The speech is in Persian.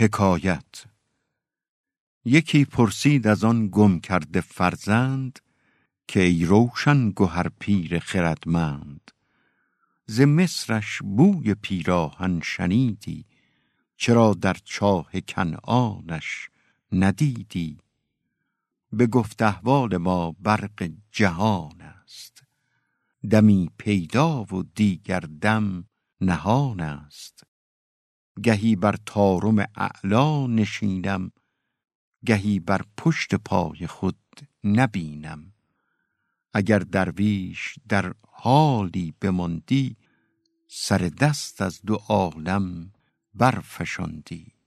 حکایت. یکی پرسید از آن گم کرده فرزند که ای روشن گهر پیر خردمند ز مصرش بوی پیراهن شنیدی چرا در چاه کنعانش ندیدی؟ بگفت احوال ما برق جهان است دمی پیدا و دیگر دم نهان است. گهی بر طارم اعلا نشینم گهی بر پشت پای خود نبینم. اگر درویش در حالی بماندی سر دست از دو عالم برفشاندی.